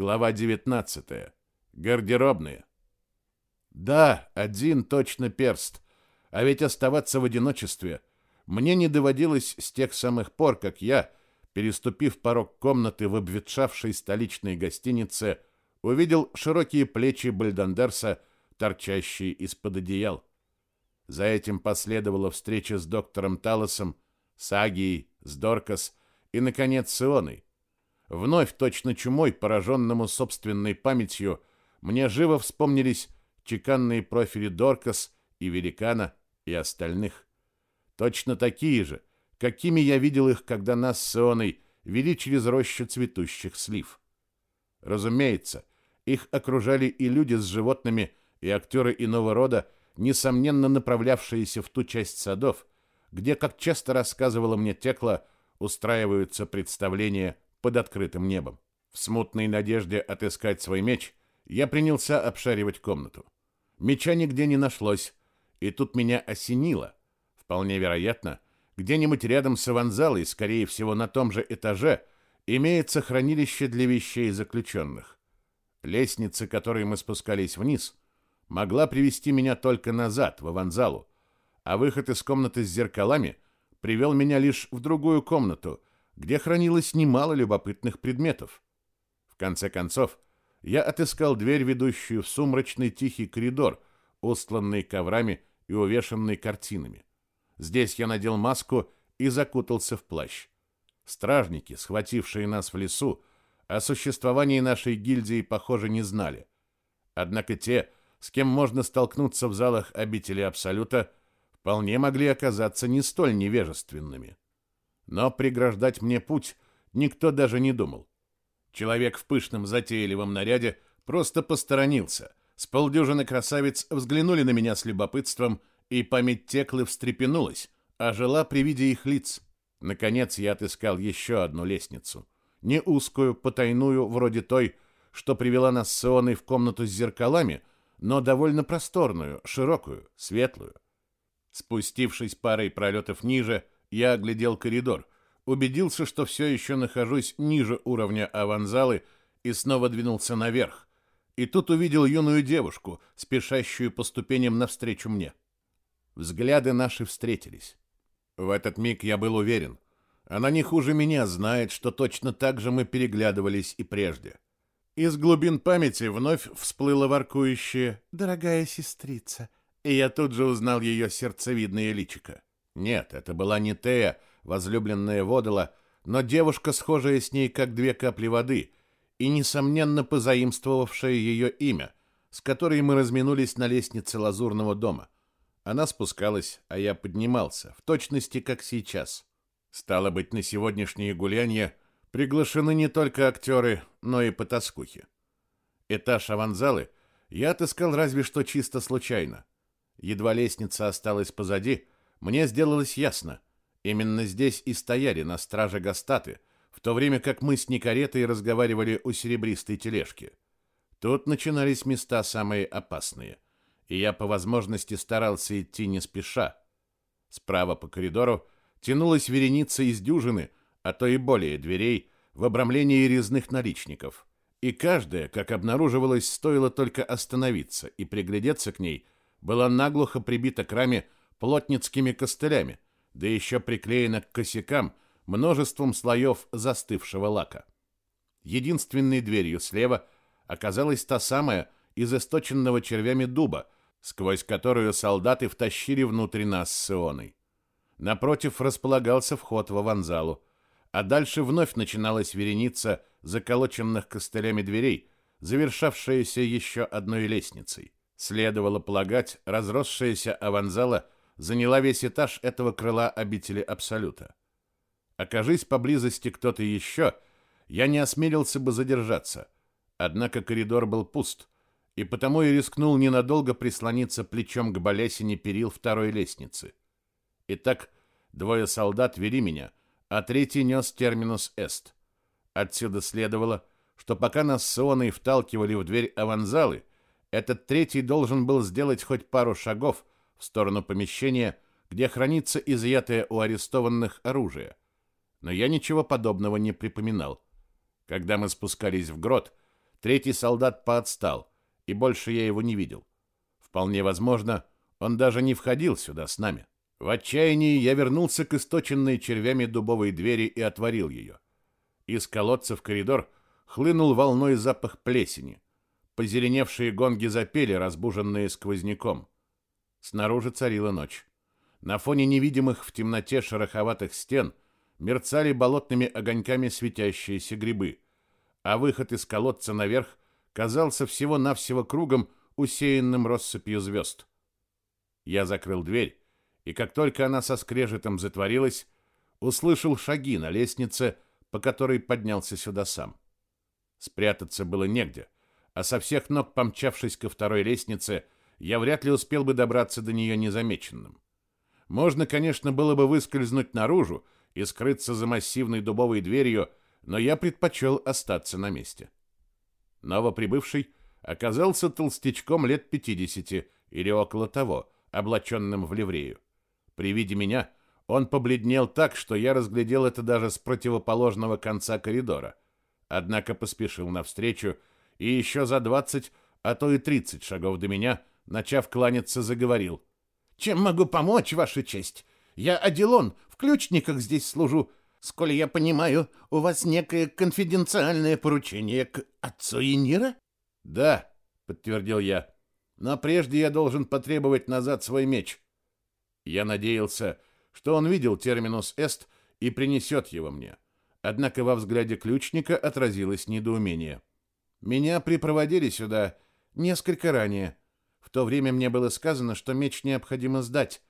Глава 19. Гардеробные. Да, один точно перст. А ведь оставаться в одиночестве мне не доводилось с тех самых пор, как я, переступив порог комнаты в обветшавшей столичной гостинице, увидел широкие плечи Бальдандерса, торчащие из-под одеял. За этим последовала встреча с доктором Талосом, с Агией, с Доркас и, наконец, с Ионой. Вновь точно чумой, пораженному собственной памятью, мне живо вспомнились чеканные профили Доркас и Великана и остальных. Точно такие же, какими я видел их, когда нас с Ионой вели через рощу цветущих слив. Разумеется, их окружали и люди с животными, и актеры иного рода, несомненно направлявшиеся в ту часть садов, где, как часто рассказывала мне Текла, устраиваются представления под открытым небом. В смутной надежде отыскать свой меч, я принялся обшаривать комнату. Меча нигде не нашлось, и тут меня осенило. Вполне вероятно, где-нибудь рядом с аванзалой, скорее всего, на том же этаже, имеется хранилище для вещей заключенных. Лестница, которой мы спускались вниз, могла привести меня только назад, в аванзалу, а выход из комнаты с зеркалами привел меня лишь в другую комнату, где хранилось немало любопытных предметов. В конце концов, я отыскал дверь, ведущую в сумрачный тихий коридор, устланный коврами и увешанный картинами. Здесь я надел маску и закутался в плащ. Стражники, схватившие нас в лесу, о существовании нашей гильдии, похоже, не знали. Однако те, с кем можно столкнуться в залах обители Абсолюта, вполне могли оказаться не столь невежественными. Но преграждать мне путь никто даже не думал. Человек в пышном затейливом наряде просто посторонился. С полдюжины красавиц взглянули на меня с любопытством, и память Теклы встрепенулась, а жила при виде их лиц. Наконец я отыскал еще одну лестницу. Не узкую, потайную, вроде той, что привела нас с Ионой в комнату с зеркалами, но довольно просторную, широкую, светлую. Спустившись парой пролетов ниже, я оглядел коридор, убедился, что все еще нахожусь ниже уровня аванзалы и снова двинулся наверх. И тут увидел юную девушку, спешащую по ступеням навстречу мне. Взгляды наши встретились. В этот миг я был уверен. Она не хуже меня знает, что точно так же мы переглядывались и прежде. Из глубин памяти вновь всплыло воркующее «Дорогая сестрица», и я тут же узнал ее сердцевидное личико. Нет, это была не Тея, возлюбленная Водола, но девушка, схожая с ней, как две капли воды, и, несомненно, позаимствовавшая ее имя, с которой мы разминулись на лестнице лазурного дома. Она спускалась, а я поднимался, в точности, как сейчас. Стало быть, на сегодняшние гулянья приглашены не только актеры, но и потаскухи. Этаж аванзалы я отыскал разве что чисто случайно. Едва лестница осталась позади, мне сделалось ясно. Именно здесь и стояли на страже Гастаты, в то время как мы с Никаретой разговаривали у серебристой тележки. Тут начинались места самые опасные, и я по возможности старался идти не спеша. Справа по коридору тянулась вереница из дюжины, а то и более дверей в обрамлении резных наличников. И каждая, как обнаруживалось, стоило только остановиться и приглядеться к ней, была наглухо прибита к раме плотницкими костылями, да еще приклеена к косякам множеством слоев застывшего лака. Единственной дверью слева оказалась та самая из источенного червями дуба, сквозь которую солдаты втащили внутрь нас с Ионой. Напротив располагался вход в аванзалу, а дальше вновь начиналась вереница заколоченных костылями дверей, завершавшаяся еще одной лестницей. Следовало полагать, разросшаяся аванзала – заняла весь этаж этого крыла обители Абсолюта. Окажись поблизости кто-то еще, я не осмелился бы задержаться. Однако коридор был пуст, и потому я рискнул ненадолго прислониться плечом к балясине перил второй лестницы. Итак, двое солдат вели меня, а третий нес терминус эст. Отсюда следовало, что пока нас с Ионой вталкивали в дверь аванзалы, этот третий должен был сделать хоть пару шагов, в сторону помещения, где хранится изъятое у арестованных оружие. Но я ничего подобного не припоминал. Когда мы спускались в грот, Третий солдат поотстал, и больше я его не видел. Вполне возможно, он даже не входил сюда с нами. В отчаянии я вернулся к источенной червями дубовой двери и отворил ее. Из колодца в коридор хлынул волной запах плесени. Позеленевшие гонги запели, разбуженные сквозняком. Снаружи царила ночь. На фоне невидимых в темноте шероховатых стен мерцали болотными огоньками светящиеся грибы, а выход из колодца наверх казался всего-навсего кругом, усеянным россыпью звезд. Я закрыл дверь, и как только она со скрежетом затворилась, услышал шаги на лестнице, по которой поднялся сюда сам. Спрятаться было негде, а со всех ног помчавшись ко второй лестнице, я вряд ли успел бы добраться до нее незамеченным. Можно, конечно, было бы выскользнуть наружу и скрыться за массивной дубовой дверью, но я предпочел остаться на месте. Новоприбывший оказался толстячком лет 50 или около того, облаченным в ливрею. При виде меня он побледнел так, что я разглядел это даже с противоположного конца коридора. Однако поспешил навстречу и еще за 20, а то и 30 шагов до меня, начав кланяться, заговорил. «Чем могу помочь, Ваша честь? Я Аделон, в ключниках здесь служу. Сколь я понимаю, у вас некое конфиденциальное поручение к отцу Енира?» «Да», — подтвердил я. «Но прежде я должен потребовать назад свой меч». Я надеялся, что он видел терминус «эст» и принесет его мне. Однако во взгляде ключника отразилось недоумение. «Меня припроводили сюда несколько ранее. То время мне было сказано, что меч необходимо сдать.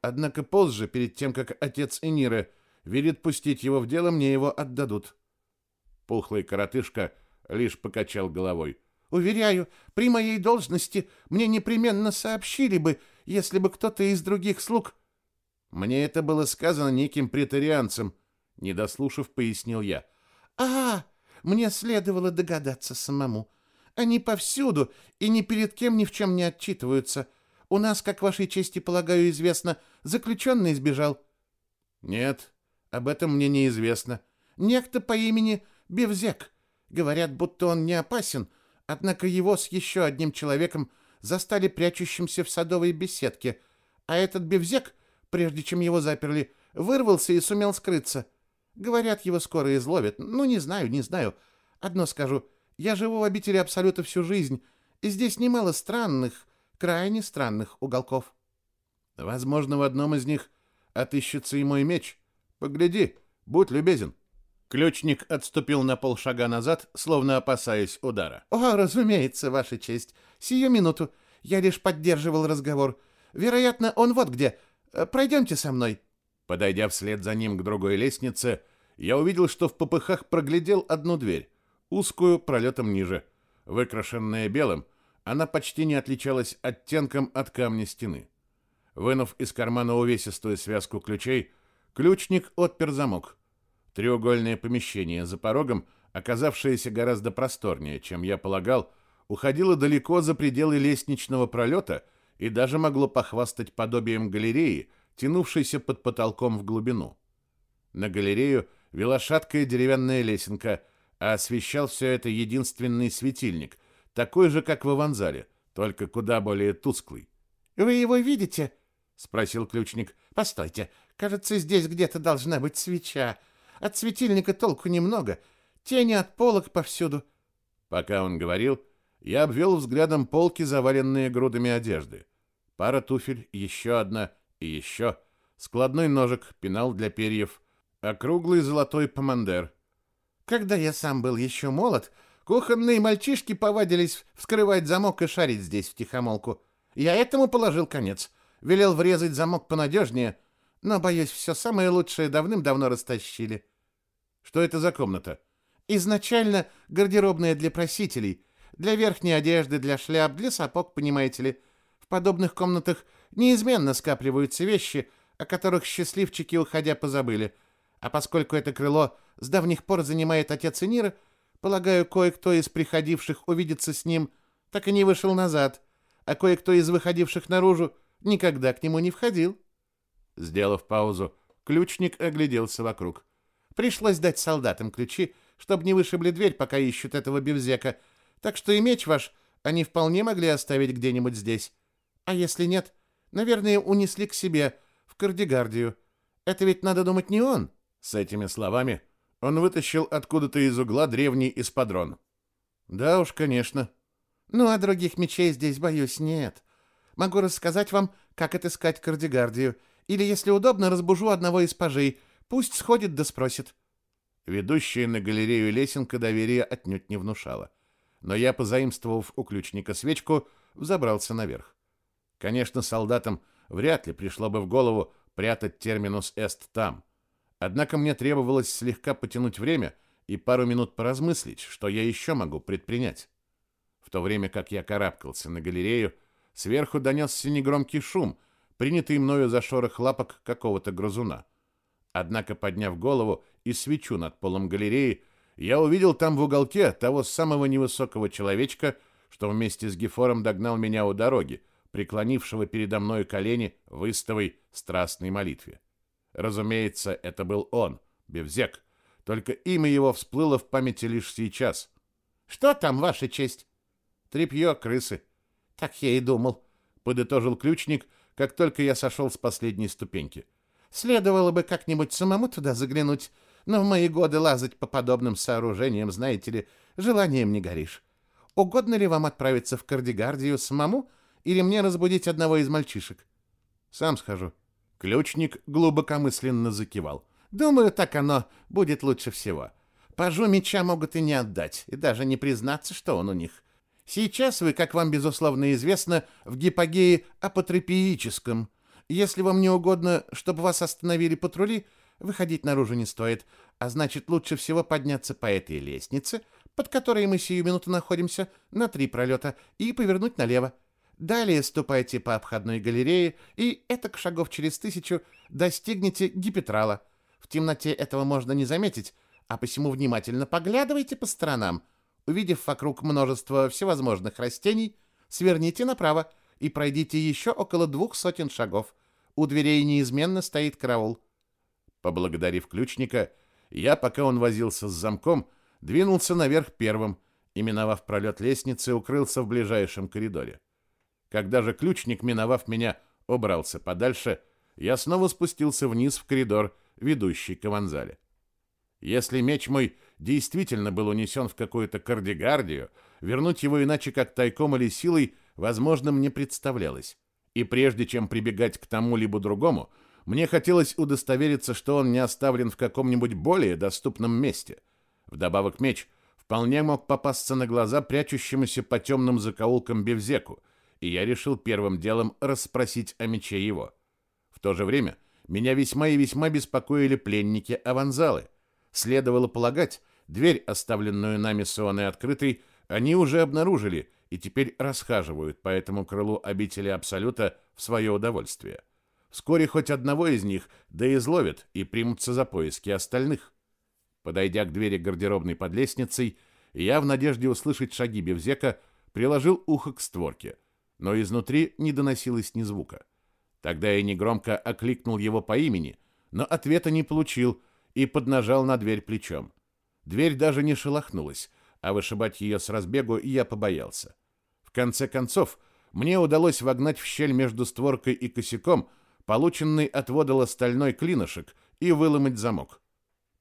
Однако позже, перед тем, как отец Эниры велит пустить его в дело, мне его отдадут». Пухлый коротышка лишь покачал головой. «Уверяю, при моей должности мне непременно сообщили бы, если бы кто-то из других слуг... Мне это было сказано неким претарианцем, не дослушав, пояснил я. А, мне следовало догадаться самому. Они повсюду и ни перед кем ни в чем не отчитываются. У нас, как вашей чести полагаю, известно, заключенный сбежал. Нет, об этом мне неизвестно. Некто по имени Бевзек. Говорят, будто он не опасен, однако его с еще одним человеком застали прячущимся в садовой беседке, а этот бевзек, прежде чем его заперли, вырвался и сумел скрыться. Говорят, его скоро изловят. Ну, не знаю, не знаю. Одно скажу. Я живу в обители Абсолюта всю жизнь, и здесь немало странных, крайне странных уголков. Возможно, в одном из них отыщется и мой меч. Погляди, будь любезен. Ключник отступил на полшага назад, словно опасаясь удара. «О, разумеется, Ваша честь. Сию минуту. Я лишь поддерживал разговор. Вероятно, он вот где. Э, пройдемте со мной». Подойдя вслед за ним к другой лестнице, я увидел, что в попыхах проглядел одну дверь, узкую, пролетом ниже. Выкрашенная белым, она почти не отличалась оттенком от камня стены. Вынув из кармана увесистую связку ключей, ключник отпер замок — Треугольное помещение за порогом, оказавшееся гораздо просторнее, чем я полагал, уходило далеко за пределы лестничного пролета и даже могло похвастать подобием галереи, тянувшейся под потолком в глубину. На галерею вела шаткая деревянная лесенка, а освещал все это единственный светильник, такой же, как в аванзале, только куда более тусклый. «Вы его видите?» — спросил ключник. «Постойте, кажется, здесь где-то должна быть свеча. От светильника толку немного. Тени от полок повсюду. Пока он говорил, я обвел взглядом полки, заваленные грудами одежды. Пара туфель, еще одна и еще. Складной ножик, пенал для перьев, округлый золотой помандер. Когда я сам был еще молод, кухонные мальчишки повадились вскрывать замок и шарить здесь втихомолку. Я этому положил конец. Велел врезать замок понадежнее, но, боюсь, все самое лучшее давным-давно растащили. Что это за комната? Изначально гардеробная для просителей, для верхней одежды, для шляп, для сапог, понимаете ли. В подобных комнатах неизменно скапливаются вещи, о которых счастливчики, уходя, позабыли. А поскольку это крыло с давних пор занимает отец Энира, полагаю, кое-кто из приходивших увидеться с ним так и не вышел назад, а кое-кто из выходивших наружу никогда к нему не входил. Сделав паузу, ключник огляделся вокруг. Пришлось дать солдатам ключи, чтобы не вышибли дверь, пока ищут этого бивзека. Так что и меч ваш они вполне могли оставить где-нибудь здесь. А если нет, наверное, унесли к себе, в Кардигардию. Это ведь, надо думать, не он. С этими словами он вытащил откуда-то из угла древний эспадрон. Да уж, конечно. Ну, а других мечей здесь, боюсь, нет. Могу рассказать вам, как отыскать Кардигардию, или, если удобно, разбужу одного из пажей. Пусть сходит да спросит. Ведущая на галерею лесенка доверия отнюдь не внушала. Но я, позаимствовав у ключника свечку, взобрался наверх. Конечно, солдатам вряд ли пришло бы в голову прятать терминус «эст» там. Однако мне требовалось слегка потянуть время и пару минут поразмыслить, что я еще могу предпринять. В то время как я карабкался на галерею, сверху донесся негромкий шум, принятый мною за шорох лапок какого-то грызуна. Однако, подняв голову и свечу над полом галереи, я увидел там в уголке того самого невысокого человечка, что вместе с Гефором догнал меня у дороги, преклонившего передо мной колени в истовой страстной молитве. Разумеется, это был он, Бевзек, только имя его всплыло в памяти лишь сейчас. «Что там, Ваша честь?» «Трепье крысы». «Так я и думал», — подытожил ключник, как только я сошел с последней ступеньки. Следовало бы как-нибудь самому туда заглянуть, но в мои годы лазать по подобным сооружениям, знаете ли, желанием не горишь. Угодно ли вам отправиться в Кардигардию самому или мне разбудить одного из мальчишек? Сам схожу. Ключник глубокомысленно закивал. Думаю, так оно будет лучше всего. Пажу меча могут и не отдать, и даже не признаться, что он у них. Сейчас вы, как вам безусловно известно, в гипогее апотрепиическом – если вам не угодно, чтобы вас остановили патрули, выходить наружу не стоит, а значит, лучше всего подняться по этой лестнице, под которой мы сию минуту находимся, на три пролета, и повернуть налево. Далее ступайте по обходной галерее, и этак шагов через тысячу достигнете гипетрала. В темноте этого можно не заметить, а посему внимательно поглядывайте по сторонам. Увидев вокруг множество всевозможных растений, сверните направо и пройдите еще около двух сотен шагов. У дверей неизменно стоит караул. Поблагодарив ключника, я, пока он возился с замком, двинулся наверх первым и, миновав пролет лестницы, укрылся в ближайшем коридоре. Когда же ключник, миновав меня, убрался подальше, я снова спустился вниз в коридор, ведущий к Аванзале. Если меч мой действительно был унесен в какую-то кардигардию, вернуть его иначе как тайком или силой возможным не представлялось. И прежде чем прибегать к тому либо другому, мне хотелось удостовериться, что он не оставлен в каком-нибудь более доступном месте. Вдобавок меч вполне мог попасться на глаза прячущемуся по темным закоулкам Бевзеку, и я решил первым делом расспросить о мече его. В то же время меня весьма и весьма беспокоили пленники Аванзалы. Следовало полагать, дверь, оставленную нами Суоной открытой, они уже обнаружили и теперь расхаживают по этому крылу обители Абсолюта в свое удовольствие. Вскоре хоть одного из них да изловят и примутся за поиски остальных. Подойдя к двери гардеробной под лестницей, я в надежде услышать шаги Бевзека приложил ухо к створке, но изнутри не доносилось ни звука. Тогда я негромко окликнул его по имени, но ответа не получил и поднажал на дверь плечом. Дверь даже не шелохнулась, а вышибать ее с разбегу я побоялся. В конце концов, мне удалось вогнать в щель между створкой и косяком полученный от водола стальной клинышек и выломать замок.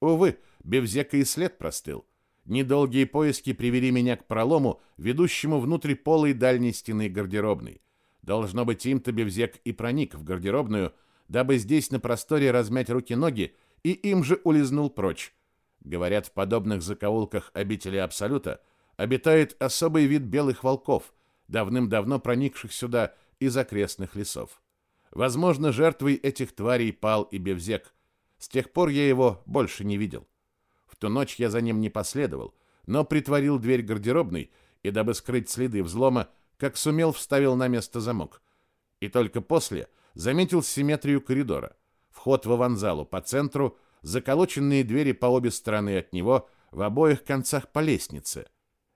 Увы, Бевзека и след простыл. Недолгие поиски привели меня к пролому, ведущему внутрь полой дальней стены гардеробной. Должно быть, им-то Бевзек и проник в гардеробную, дабы здесь на просторе размять руки-ноги, и им же улизнул прочь. Говорят, в подобных закоулках обители Абсолюта обитает особый вид белых волков, давным-давно проникших сюда из окрестных лесов. Возможно, жертвой этих тварей пал и Бевзек. С тех пор я его больше не видел. Ту ночь я за ним не последовал, но притворил дверь гардеробной и, дабы скрыть следы взлома, как сумел, вставил на место замок. И только после заметил симметрию коридора. Вход в аванзалу по центру, заколоченные двери по обе стороны от него, в обоих концах по лестнице.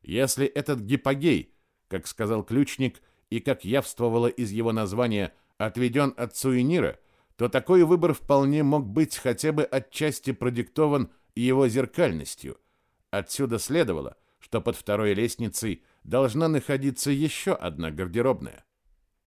Если этот гипогей как сказал ключник, и как явствовало из его названия, отведен от Суинира, то такой выбор вполне мог быть хотя бы отчасти продиктован его зеркальностью. Отсюда следовало, что под второй лестницей должна находиться еще одна гардеробная.